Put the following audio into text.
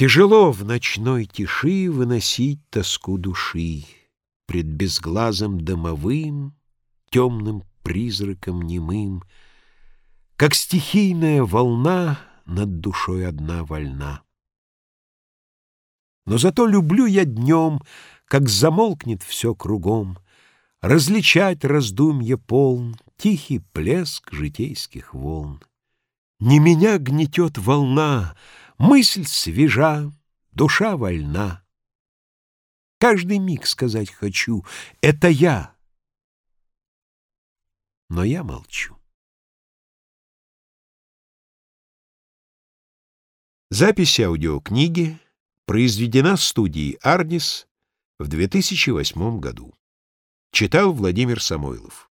Тяжело в ночной тиши выносить тоску души Пред безглазым домовым, темным призраком немым, Как стихийная волна над душой одна вольна. Но зато люблю я днем, как замолкнет все кругом, Различать раздумье полн, тихий плеск житейских волн. Не меня гнетет волна — Мысль свежа, душа вольна. Каждый миг сказать хочу — это я. Но я молчу. Запись аудиокниги произведена в студии «Ардис» в 2008 году. Читал Владимир Самойлов.